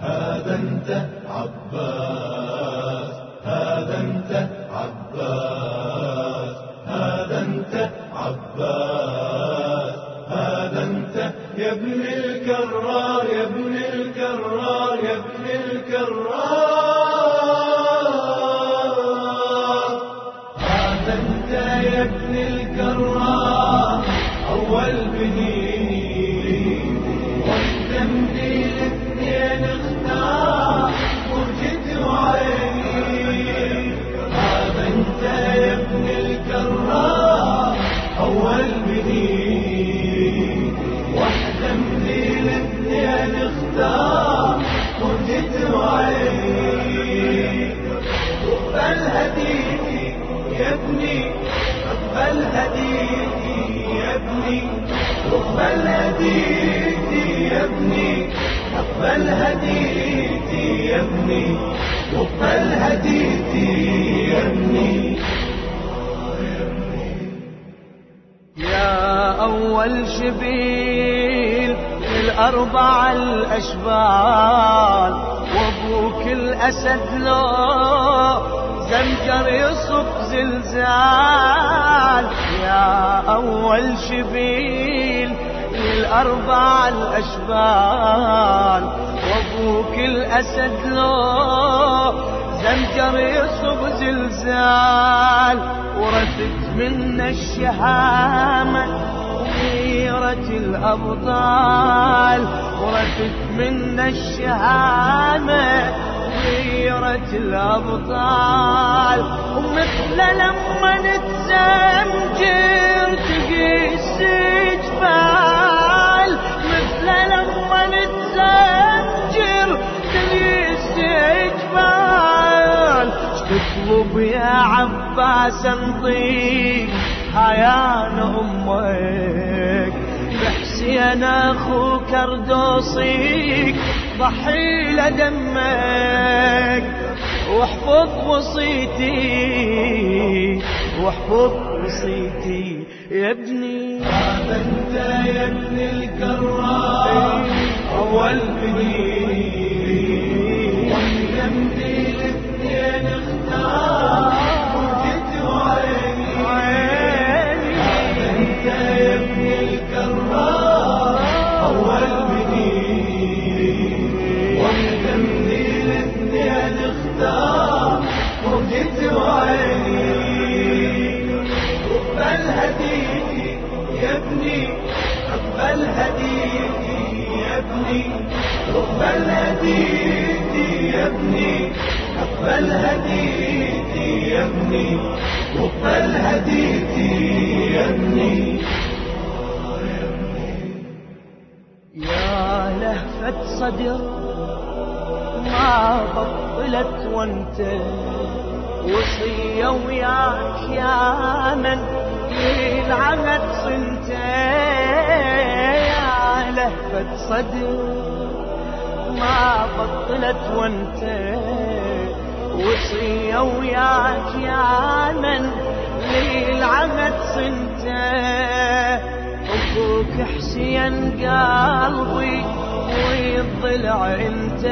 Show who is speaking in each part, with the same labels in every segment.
Speaker 1: هذا أنت عباس هذا أنت يا
Speaker 2: أول شبيل الأربع الأشبال وأبوك الأسد لو زمجر يصب زلزال. يا أول شبيل الأربع الأشبال وأبوك الأسد لو زمجر يصب زلزال. ورثت منا الشهامة الأبطال ورثت منا الشهامة وغيرة الأبطال. ومثل لما نتزمجر تقيس جبال مثل لما نتزمجر تقيس جبال تطلب يا عباس انطيك هيان أمك بحسين أخوك اردوصيك ضحي لدمك واحفظ وصيتي واحفظ وصيتي يا ابني.
Speaker 1: هذا انت يا ابن الكرار أول بنين يا اقبل هديتي يا ابني اقبل هديتي يا ابني اقبل هديتي يا ابني يا
Speaker 2: لهفة صدر ما بطلت وانت وصية وياك يا من للعهد صنت يا لهفة صدر ما بطلت وانت. وصية وياك يا من للعهد صنت. أخوك حسين قلبي ويضلع انت.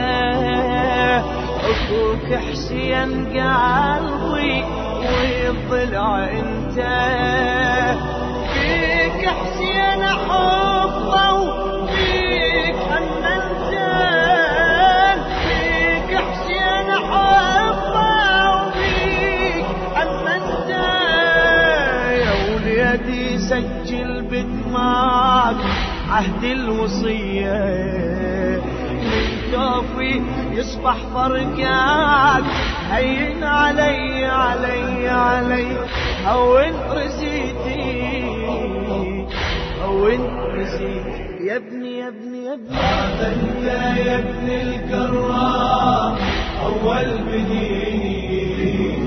Speaker 2: أخوك حسين قلبي ويضلع انت. فيك حسين حبه عهد الوصية. من كوفي يصبح فرقك هين علي علي علي. هون رزيتي هون رزيتي يا ابني يا ابني يا ابني.
Speaker 1: هذا أنت يا ابن الكرام. أول بنين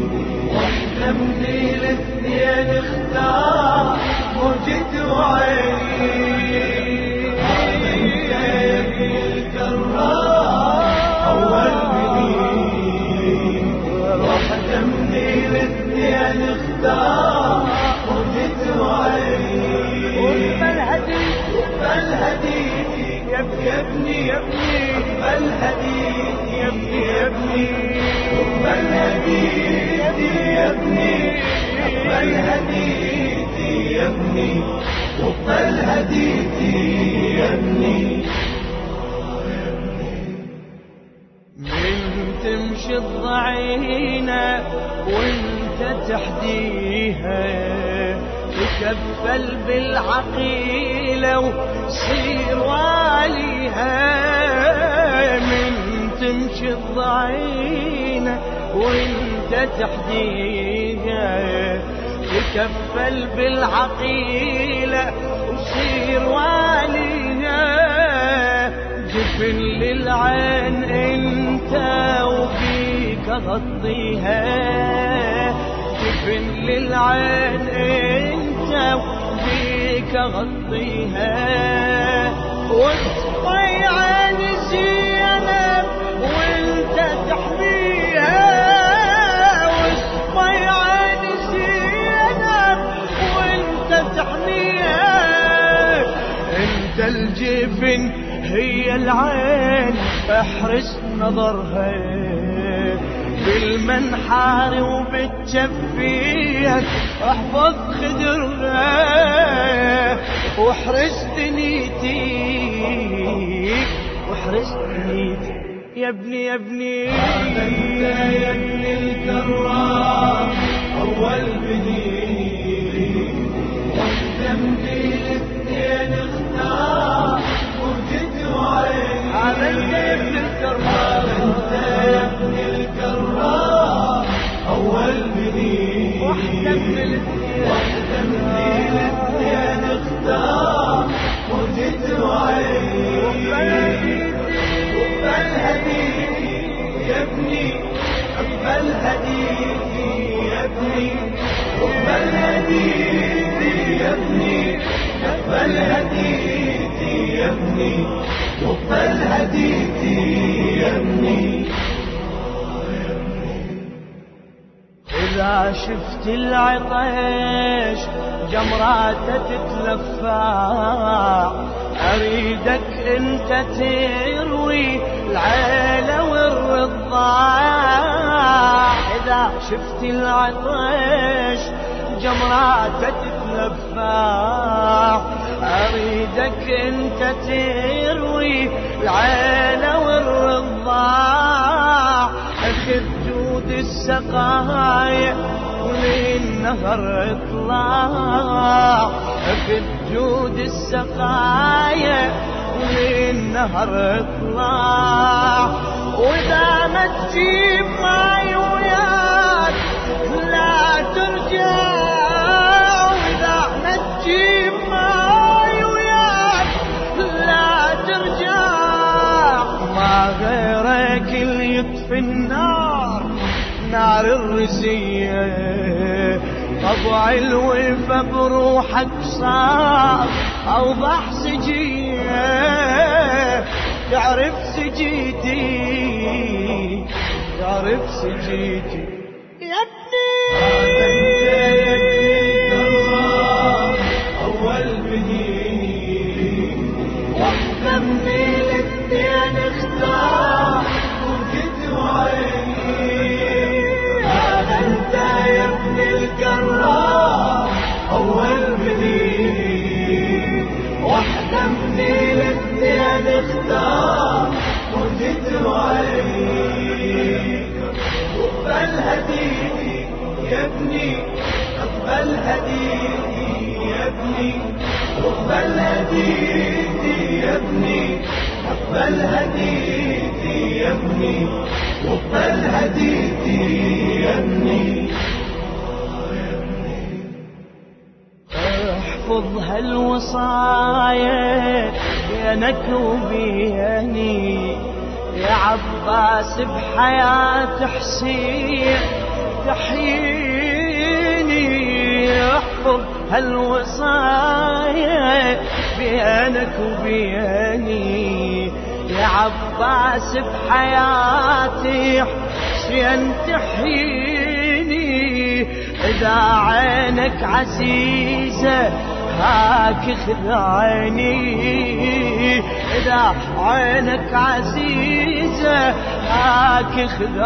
Speaker 1: واحدة من الاثنين اختار وجد وعيني الاثنين اختار وجد وعيني
Speaker 2: وقبل هدي
Speaker 1: اقبل هديتي يا ابني يا ابني اقبل هديتي اقبل هديتي يا ابني اقبل هديتي يا ابني اقبل هديتي يا ابني
Speaker 2: من تمشي الضعينة وانت تحديها تكفل بالعقيلة وصير واليها من تمشي الضعينة وانت تحديها تكفل بالعقيلة وصير واليها جفن للعين انت وفيك غطيها. للعين انت وفيك غطيها. واصفي عين زينب وانت تحميها. واصفي عين زينب وانت تحميها. انت الجفن هي العين احرس نظرها. بالمنحار وبتشفيك احفظ خدرها واحرس دنيتي واحرس دنيتي. يا ابني يا ابني.
Speaker 1: أنت يا ابن الكرام أول بديل. واحلم بالاثنين اختار وجد وعين
Speaker 2: واحلم بالاثنين
Speaker 1: اختار وجد وعين اقبل هديتي يا يا ابني. اقبل هديتي يا ابني اقبل هديتي يا ابني. اقبل هديتي يا ابني.
Speaker 2: إذا شفت العطش جمراته تتلفع أريدك أنت تروي العيلة والرضاع إذا شفت العطش جمراته تتلفع أريدك أنت تروي العيلة والرضاع جود السقايا وللنهر اطلع أخذ جود السقايا وللنهر اطلع وإذا ما تجيب ماي وياك لا ترجع. وإذا ما تجيب ماي وياك لا ترجع. ما غيرك اللي يطفي النار نار الرزية طبع الوفا بروحك صار أوضح سجية. تعرف سجيتي تعرف سجيتي. يا
Speaker 1: أول وجد وعيني أقبل هديتي يا ابني أقبل هديتي يا ابني. أقبل هديتي يا ابني أقبل هديتي يا ابني. أقبل هديتي يا ابني.
Speaker 2: أحفظ هالوصايا بينك وبيني يا عباس بحياة حسين تحييني احفظ هالوصايا بينك وبيني. يا عباس بحياتي حسين تحييني إذا عينك عزيزة هاك خذ عيني إذا عينك عزيزة وعزة هاك خذ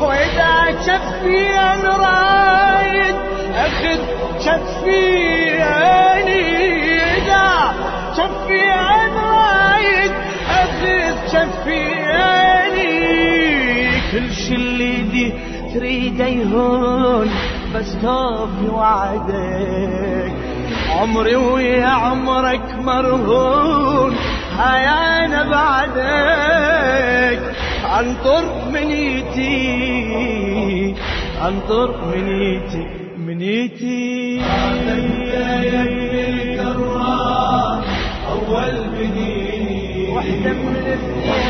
Speaker 2: وإذا شفي رايد أخذ شفي إذا شفي رايد أخذ شفي كل شي اللي دي تريد يهون بس توفي وعدك عمري ويا عمرك مرهون هاي أنا بعدك انطر منيتي انطر منيتي منيتي
Speaker 1: يا الكرام اول بني
Speaker 2: وحده من الاثنين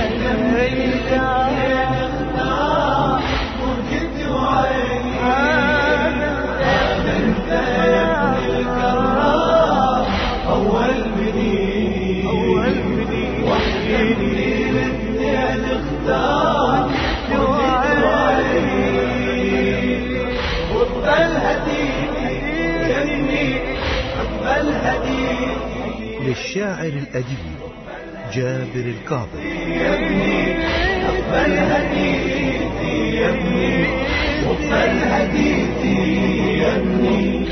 Speaker 3: للشاعر الأديب جابر الكاظم
Speaker 1: يا ابني هديتي يا ابني هديتي يا ابني.